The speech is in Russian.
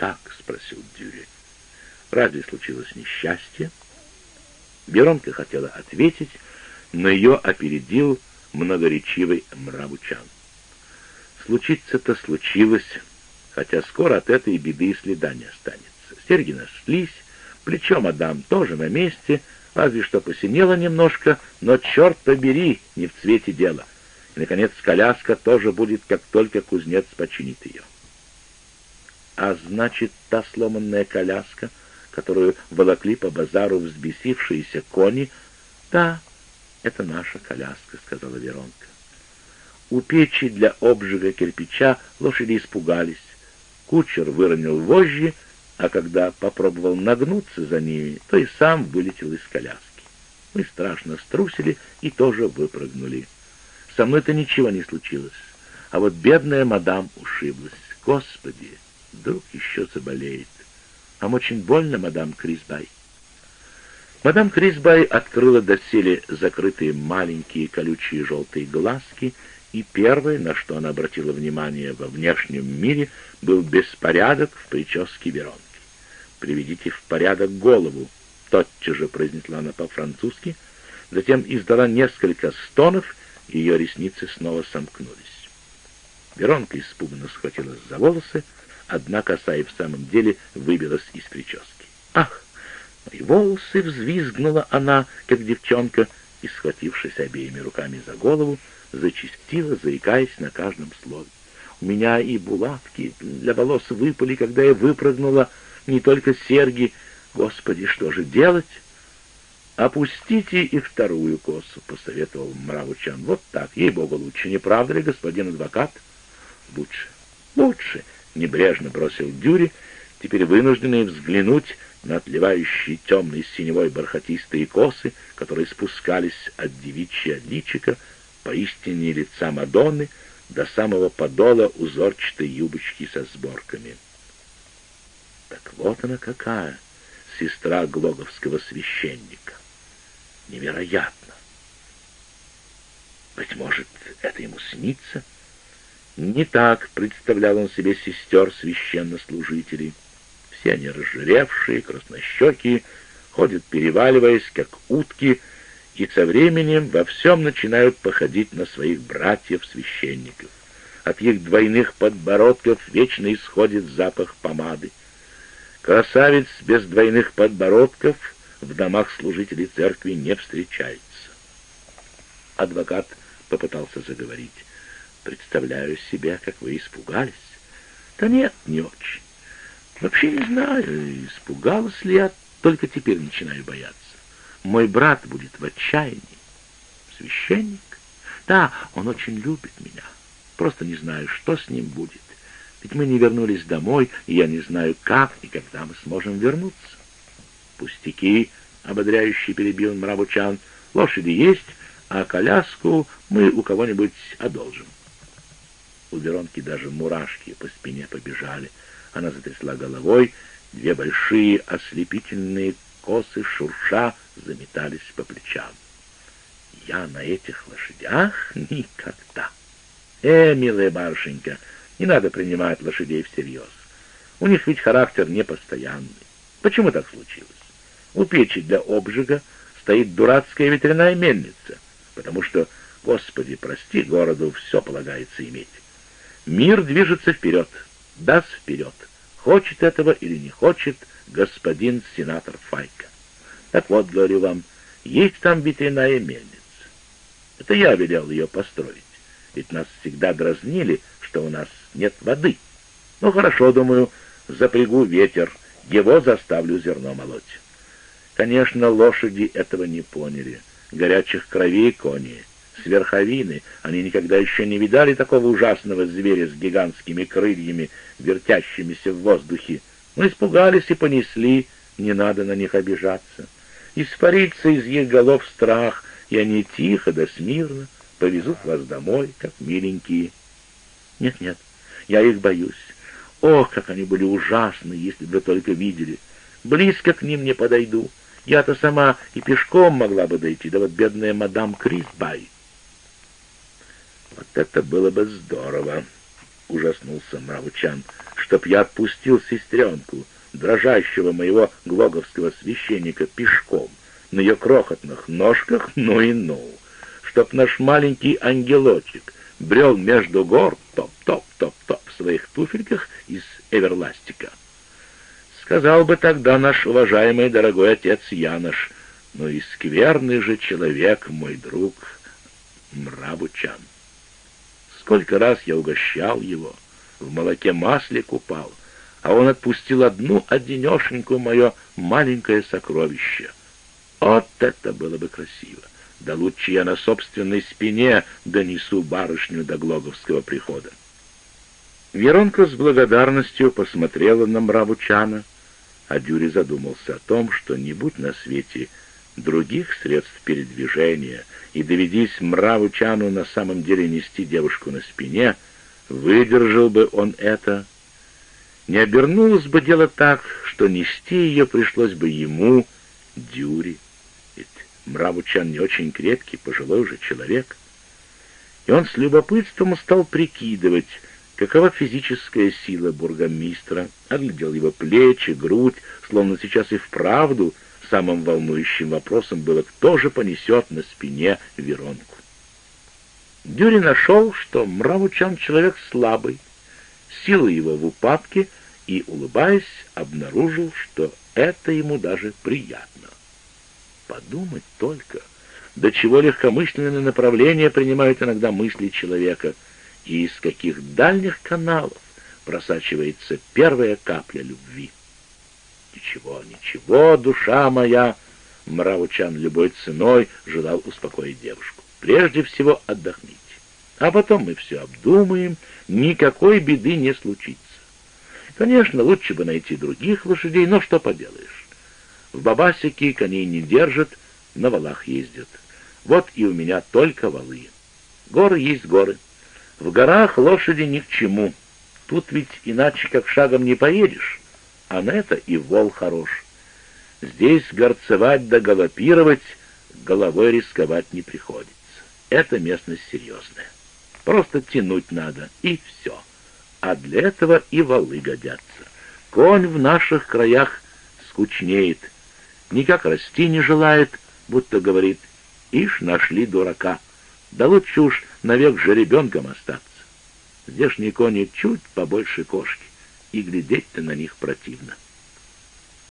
как?» — спросил Дюри. «Разве случилось несчастье?» Беронка хотела ответить, но ее опередил многоречивый мравучан. Случиться-то случилось, хотя скоро от этой беды и следа не останется. Серьги нашлись, плечо мадам тоже на месте, разве что посинело немножко, но, черт побери, не в цвете дела. И, наконец, коляска тоже будет, как только кузнец починит ее. А значит, та сломанная коляска, которую волокли по базару взбесившиеся кони, да, это наша коляска, сказала Веронка. У печи для обжига кирпича лошади испугались. Кучер выронил вожжи, а когда попробовал нагнуться за ними, то и сам вылетел из коляски. Мы страшно струсили и тоже выпрыгнули. Со мной-то ничего не случилось, а вот бедная мадам ушиблась. Господи, вдруг еще заболеет. Вам очень больно, мадам Крисбай? Мадам Крисбай открыла доселе закрытые маленькие колючие желтые глазки и первое, на что она обратила внимание во внешнем мире, был беспорядок в прическе Веронки. «Приведите в порядок голову», — тотчас же произнесла она по-французски, затем издала несколько стонов, и ее ресницы снова сомкнулись. Веронка испуганно схватилась за волосы, одна коса и в самом деле выбилась из прически. «Ах, мои волосы!» — взвизгнула она, как девчонка, и, схватившись обеими руками за голову, зачастила, заикаясь на каждом слове. У меня и булавки для волос выпали, когда я выпрыгнула, не только серьги. Господи, что же делать? «Опустите и вторую косу», — посоветовал Мравучан. «Вот так, ей-богу, лучше, не правда ли, господин адвокат?» «Лучше, лучше», — небрежно бросил Дюри, теперь вынужденный взглянуть на отливающие темной синевой бархатистые косы, которые спускались от девичья личика, поистине лица Мадонны до самого подола узорчатой юбочки со сборками. Так вот она какая, сестра глоговского священника. Невероятно! Быть может, это ему снится? Не так представлял он себе сестер священнослужителей. Все они разжиревшие, краснощекие, ходят переваливаясь, как утки, и со временем во всем начинают походить на своих братьев-священников. От их двойных подбородков вечно исходит запах помады. Красавец без двойных подбородков в домах служителей церкви не встречается. Адвокат попытался заговорить. «Представляю себе, как вы испугались». «Да нет, не очень. Вообще не знаю, испугалась ли я, только теперь начинаю бояться. Мой брат будет в отчаянии. Священник? Да, он очень любит меня. Просто не знаю, что с ним будет. Ведь мы не вернулись домой, и я не знаю, как и когда мы сможем вернуться. Пустяки, — ободряющий перебил Мравучан, — лошади есть, а коляску мы у кого-нибудь одолжим. У Веронки даже мурашки по спине побежали. Она затрясла головой, две большие ослепительные косы шурша заметались по плечам. Я на этих лошадях никогда. Э, милая барышенька, не надо принимать лошадей всерьез. У них ведь характер непостоянный. Почему так случилось? У печи для обжига стоит дурацкая ветряная мельница, потому что, Господи, прости, городу все полагается иметь. Мир движется вперед, даст вперед, хочет этого или не хочет господин сенатор Файка. Так вот, говорю вам, есть там ветряная мельница. Это я велел ее построить, ведь нас всегда дразнили, что у нас нет воды. Ну, хорошо, думаю, запрягу ветер, его заставлю зерно молоть. Конечно, лошади этого не поняли. Горячих кровей кони, с верховины, они никогда еще не видали такого ужасного зверя с гигантскими крыльями, вертящимися в воздухе. Мы испугались и понесли, не надо на них обижаться. Испарится из их голов страх, и они тихо да смирно повезут вас домой, как миленькие. Нет-нет, я их боюсь. Ох, как они были ужасны, если бы только видели. Близко к ним не подойду. Я-то сама и пешком могла бы дойти, да вот бедная мадам Крисбай. Вот это было бы здорово, ужаснулся Мравучан, чтоб я отпустил сестренку, дрожащего моего глоговского священника, пешком, на ее крохотных ножках, ну и ну, чтоб наш маленький ангелочек брел между гор, топ-топ-топ-топ, в своих туфельках из эверластика. Сказал бы тогда наш уважаемый дорогой отец Янош, ну и скверный же человек, мой друг Мрабучан. Сколько раз я угощал его, в молоке масле купал, а он отпустил одну одинешенькую мое маленькое сокровище. Вот это было бы красиво! Да лучше я на собственной спине донесу барышню до Глоговского прихода. Веронка с благодарностью посмотрела на Мравучана, а Дюри задумался о том, что не будь на свете других средств передвижения, и доведись Мравучану на самом деле нести девушку на спине, выдержал бы он это. Не обернулось бы дело так, что нести ее пришлось бы ему, Дюри. Ведь Мравучан не очень крепкий, пожилой уже человек. И он с любопытством стал прикидывать, какова физическая сила бургомистра, оглядел его плечи, грудь, словно сейчас и вправду самым волнующим вопросом было, кто же понесет на спине Веронку. Дюри нашел, что Мравучан человек слабый, сила его в упадке, и, улыбаясь, обнаружил, что это ему даже приятно. Подумать только, до чего легкомысленные направления принимают иногда мысли человека — и из каких дальних каналов просачивается первая капля любви. Ничего, ничего, душа моя, Мравучан любой ценой желал успокоить девушку. Прежде всего отдохните, а потом мы все обдумаем, никакой беды не случится. Конечно, лучше бы найти других лошадей, но что поделаешь. В Бабасике коней не держат, на валах ездят. Вот и у меня только валы. Горы есть горы. В горах лошади ни к чему. Тут ведь иначе как шагом не поедешь, а на это и вол хорош. Здесь горцевать да галопировать, головой рисковать не приходится. Это местность серьезная. Просто тянуть надо, и все. А для этого и валы годятся. Конь в наших краях скучнеет, никак расти не желает, будто говорит, ишь, нашли дурака. Да лучше уж навек жеребенком остаться. Здешние кони чуть побольше кошки, и глядеть-то на них противно.